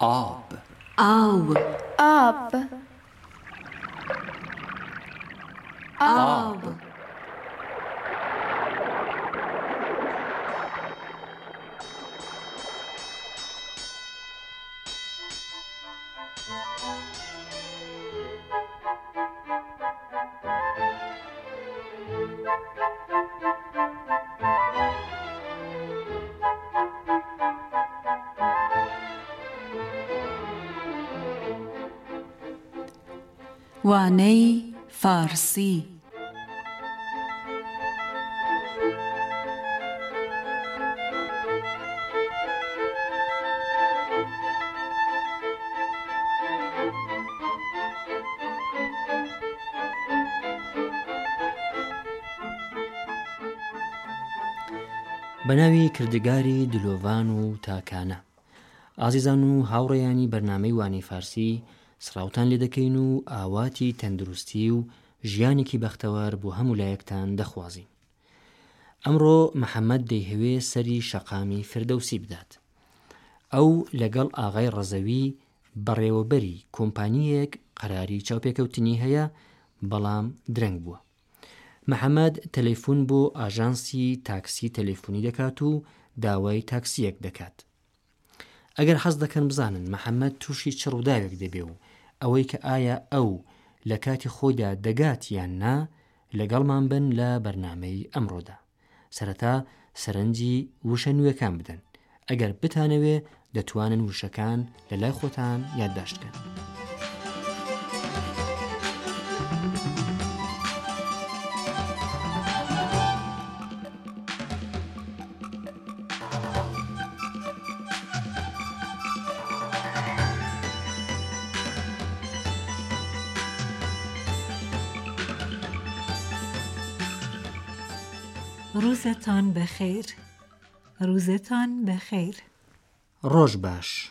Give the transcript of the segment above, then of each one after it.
Up. Up. Up. Up. وانەی فارسی. بەناوی کردگاری دلۆڤان و تاکانە. ئازیزان و هاوڕێیانی بەرنمەی وانی فارسی سراوتان لێ دەکەین و ئاواتی تەندروستی و ژیانێکی بەختەوەر بۆ هەموو لایەکتان دەخوازیین ئەمڕۆ محەممەد دەیهوێ سەری شەقامی فردەوسی بدات. ئەو لەگەڵ ئاغای ڕەزەوی بەڕێوەبەری کۆمپانیەک قەراری چاوپێکەوتنی هەیە بەڵام درەنگ بووە. محەممەد تەلەیفۆن بۆ ئاژانسی تاکسی تەلەیفۆنی دەکات و داوای تاکسیەک دەکات. ئەگەر حەز دەکەن بزانن محەممەد تووشی چڕووداوێک دەبێ و ئەوەی کە ئایا ئەو لە کاتی خۆیدا دەگات یان نا لەگەڵمان بن لە بەرنمەی ئەمڕۆدا سەرەتا سەرنجی وشە نوێەکان بدەن ئەگەر بتانەوێ دەتوانن وشەکان لە لای خۆتان یادداشتکەن. روزتان بخیر. روزتان بخیر. ڕۆژ باش.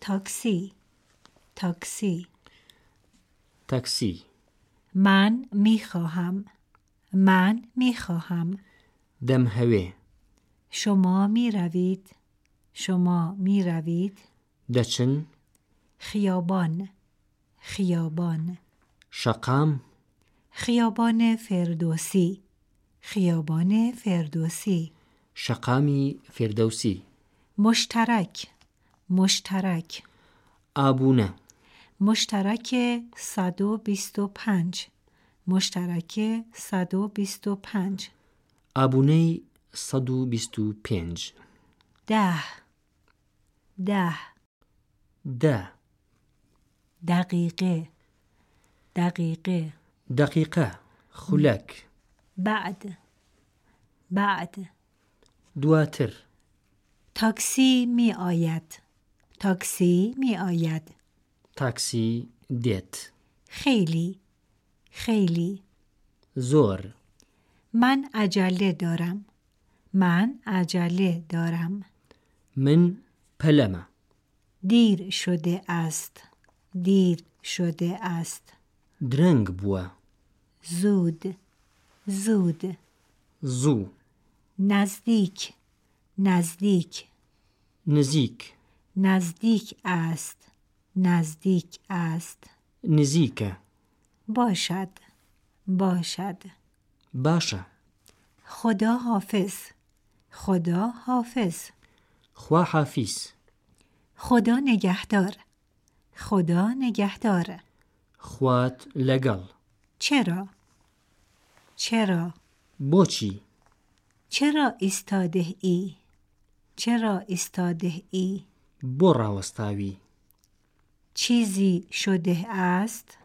تاکسی. تاکسی. تاکسی. من می خواهم. من می خواهم. دەم هەوێ شما می روید. شما می روید. دەچن خیابان. خیابان. شەقام خیابان فردوسی. خیابان فردوسی. شەقامی فێردەوسی مشترک. مشترک. ئابوونە مشترک 125 مشترک 125 ئابوونەی 125 ده. ده. ده. دقیقه. دقیقه. دقیقە خولەک بعد. بعد. دواتر. تاکسی می آید. تاکسی می آید. تاکسی دێت خیلی. خیلی. زۆر من عجله دارم. من عجله دارم. من پەلەمە دیر شده است. دیر شده است. درەنگ بووە زود. زود. زوو نزدیک. نزدیک. نزیک. نزدیک است. نزدیک است. نزیکە باشد. باشد. باشە خدا حافظ. خدا حافظ. خوا حافیس خدا نگهدار. خدا نگهدار. خوات لەگەڵ چرا؟ چرا؟ بۆچی چرا ایستاده ای؟ چرا ایستاده ای؟ بۆ ڕاوەستاوی چیزی شده است؟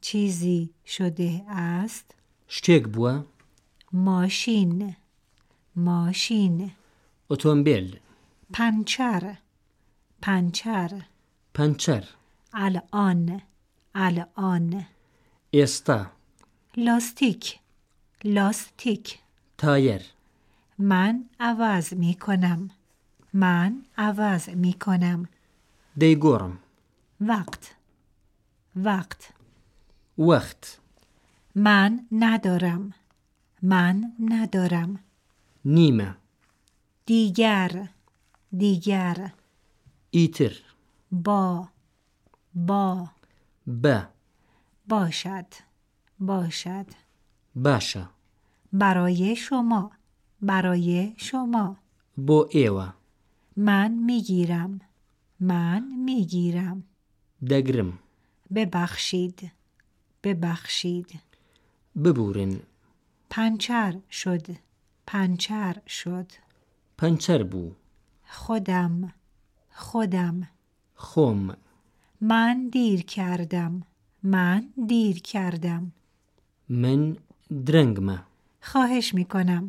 چیزی شده است؟ شتێک بووە ماشین. ماشین. ئۆتۆمبیل پنچر. پنچر. پەنچەر الان. الان. ئێستا لاستیک. لاستیک. تایر. من عوض می کنم من عوض می کنم دەیگۆڕم وقت. وقت. وەخت من ندارم. من ندارم. نیمە دیگر. دیگر. ئیتر با. با. بە باشد. باشد. باشە برای شما. برای شما. بۆ ئێوە من می‌گیرم. من می‌گیرم. دەگرم ببخشید. ببخشید. ببورن پنچر شد. پنچر شد. پەنچەر بوو خودم. خودم. خۆم من دیر کردم. من دیر کردم. من درەنگمە خواهش می‌کنم.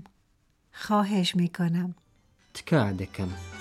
خواهش می‌کنم. تکا دەکەم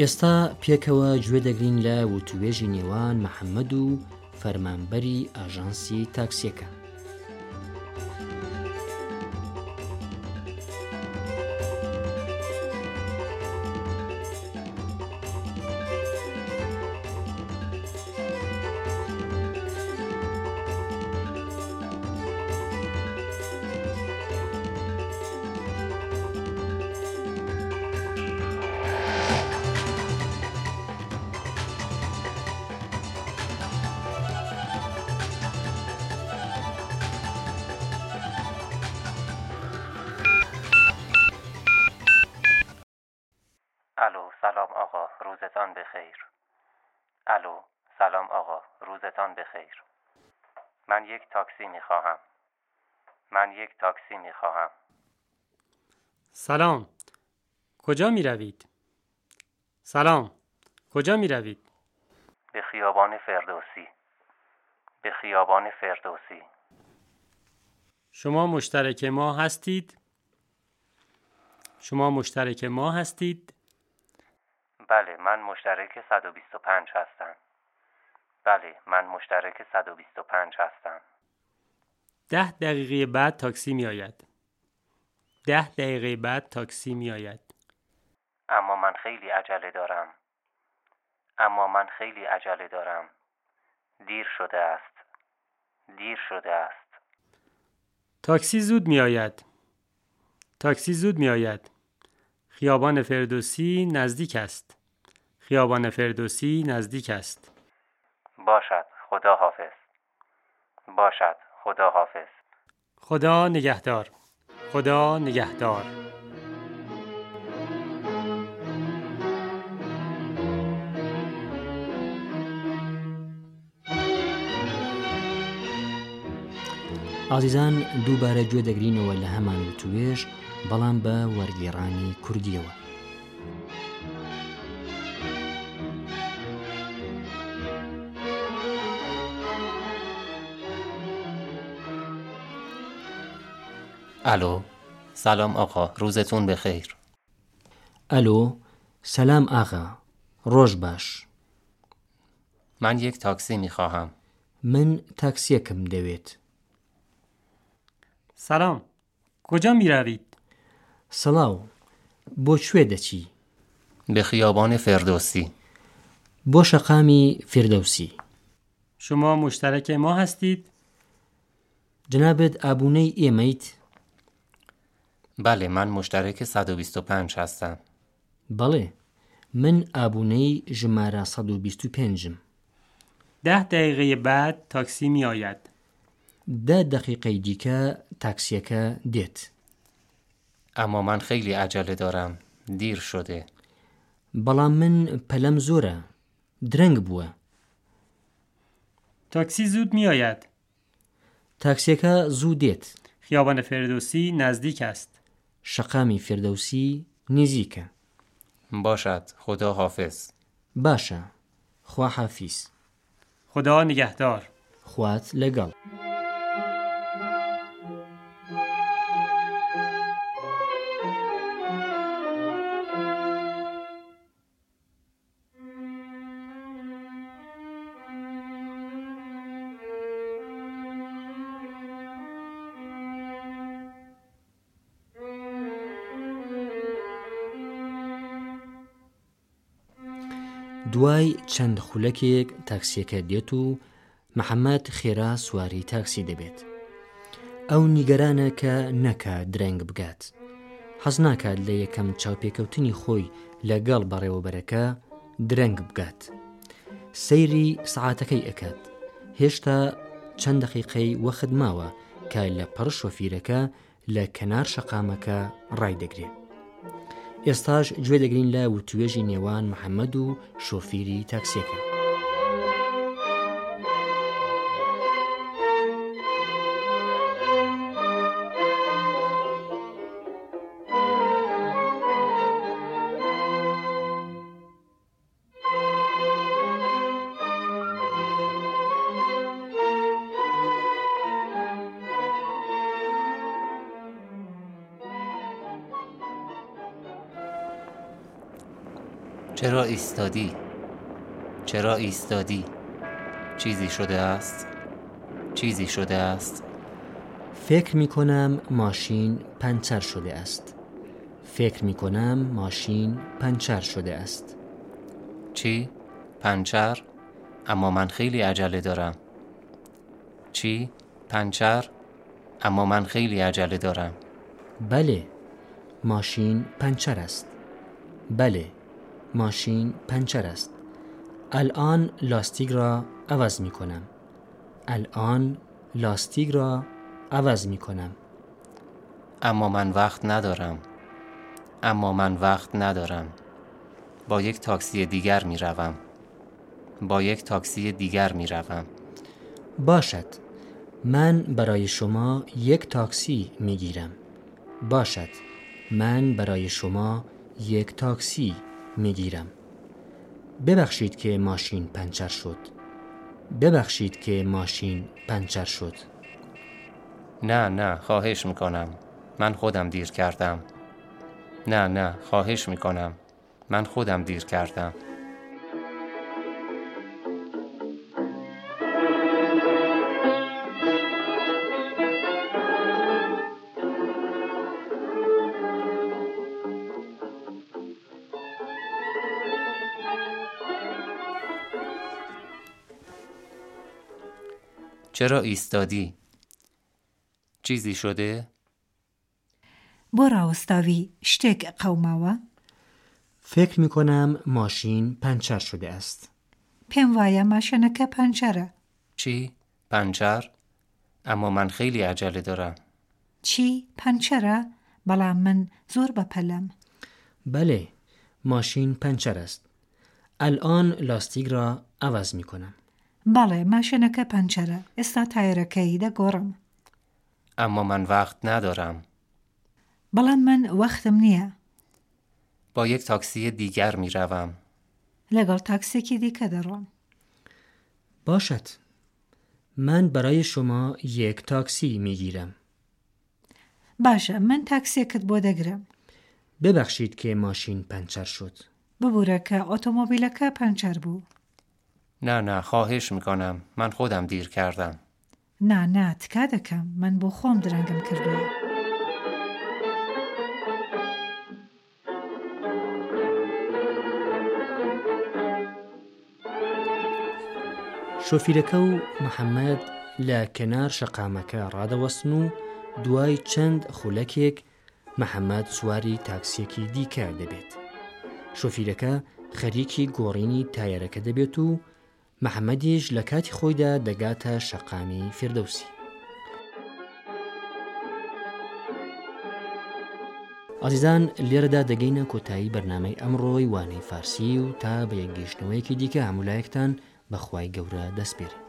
ئێستا پێکەوە گوێ دەگرین لە وتوێژی نێوان محەممەد و فەرمانبەری ئاژانسی تاکسیەکە. الو سلام آقا روزتان بخیر من یک تاکسی می خواهم من یک تاکسی می خواهم سلام کجا می روید؟ سلام کجا می روید؟ به خیابان فردوسی به خیابان فردوسی شما مشترک ما هستید؟ شما مشترک ما هستید؟ بله من مشترک 125 هستم بله من مشترک 125 هستم ده دقیقه بعد تاکسی می آید. ده دقیقه بعد تاکسی می آید. اما من خیلی عجله دارم اما من خیلی عجله دارم دیر شده است دیر شده است تاکسی زود می آید. تاکسی زود می آید. خیابان فردوسی نزدیک است. خیابان فردوسی نزدیک است. باشد خدا حافظ باشد خدا حافظ خدا نگهدار. خدا نگهدار. ئازیزان دووبارە گوێ دەگرینەوە لە هەمان و توێژ بەڵام بە وەرگێڕانی کوردیەوە الو سلام آقا روزتون بخیر. ئەلۆ سەسلام ئاغا ڕۆژ باش. من یک تاکسی می خواهم من تاکسیەکەم دەوێت سلام کجا می روید؟ سەڵاو بۆ دەچی؟ به خیابان فردوسی. بۆ شەقامی فردەوسی شما مشترک ما هستید؟ جنابێت ئابوونەی ئێمەیت؟ بله من مشترک 125 هستم. بەڵێ من ئابوونەی ژمارە 125م ده دقیقه بعد تاکسی می آید. دا دقیقەی دیکە تاکسیەکە دێت اما من خیلی عجله دارم. دیر شده. بەڵام من پەلەم زۆرە درەنگ بووە تاکسی زود می آید. تاکسیەکە زوو دێت خیابان فردوسی نزدیک است. شەقامی فردەوسی نزیکە باشد خدا حافظ. باشە خوا حافیس خدا نگهدار. خوات لەگەڵ دوای چەند خولەکێک تاکسیەکە دێت و محەممەد خێرا سواری تاکسی دەبێت. ئەو نیگەرانە کە نەکە درەنگ بگات. حەز ناکات لە یەکەم چاوپێکەوتنی خۆی لەگەڵ بەڕێوەبەرەکە درەنگ بگات. سەیری سعاتەکەی ئەکات. هێشتا چەند دقیقەی وەخت ماوە کە لە پڕ شۆفیرەکە لە کەنار شەقامەکە ڕایدەگرێت ئێستاش گوێ دەگرین لە وتوێژی نێوان محەممەد و شۆفیری تاکسیەکە. چرا ایستادی؟ چرا ایستادی؟ چیزی شده است؟ چیزی شده است؟ فکر می کنم ماشین پنچر شده است. فکر می کنم ماشین پنچر شده است. چی؟ پنچر؟ اما من خیلی عجله دارم. چی؟ پنچر؟ اما من خیلی عجله دارم. بله ماشین پنچر است. بله ماشین پنچر است. الان لاستیک را عوض می کنم. الان لاستیک را عوض می کنم. اما من وقت ندارم. اما من وقت ندارم. با یک تاکسی دیگر می روم. با یک تاکسی دیگر می روم. باشد. من برای شما یک تاکسی می گیرم. باشد. من برای شما یک تاکسی می گیرم. ببخشید که ماشین پنچر شد. ببخشید که ماشین پنچر شد. نه نه خواهش می‌کنم من خودم دیر کردم نه نه خواهش می‌کنم من خودم دیر کردم چرا ایستادی؟ چیزی شده؟ بۆ ڕاوەستاوی شتێک قەوماوە فکر می کنم ماشین پنچر شده است. پێم وایە ماشەنەکە پەنجەرە چی؟ پنچر؟ اما من خیلی عجله دارم چی پەنچەرە بەڵام من زۆر بەپەلەم بله ماشین پنچر است. الان لاستیک را عوض می کنم. بەڵێ ماشێنەکە پەنچەرە ئێستا تایرەکەی دەگۆڕم اما من وقت ندارم بەڵام من وەختم نییە با یک تاکسی دیگر می روم لەگەڵ تاکسێکی دیکە دەڕۆم باشد. من برای شما یک تاکسی می گیرم. باشە من تاکسێکت بۆ دەگرم ببخشید که ماشین پنچر شد. ببوورە کە ئۆتۆمۆبیلەکە پەنچەر بوو نه نه خواهش میکنم. من خودم دیر کردم. نا نا تکا دەکەم. من بۆ خۆم درەنگم کردووە. شۆفیرەکە و محەممەد لە کەنار شەقامەکە ڕادەوەستن و دوای چەند خولەکێک محەممەد سواری تاکسیەکی دیکە دەبێت. شۆفیرەکە خەریکی گۆڕینی تایەرەکە دەبێت و محەممەدیش لە کاتی خۆیدا دەگاتە شەقامی فردەوسی. ئازیزان لێرەدا دەگەینە کۆتایی بەرنمەی ئەمڕۆی وانەی فارسی و تا بە یەکگەیشتنەوەیەکی دیکە هەمولایەکتان بەخوای گەورە دەستپێرین.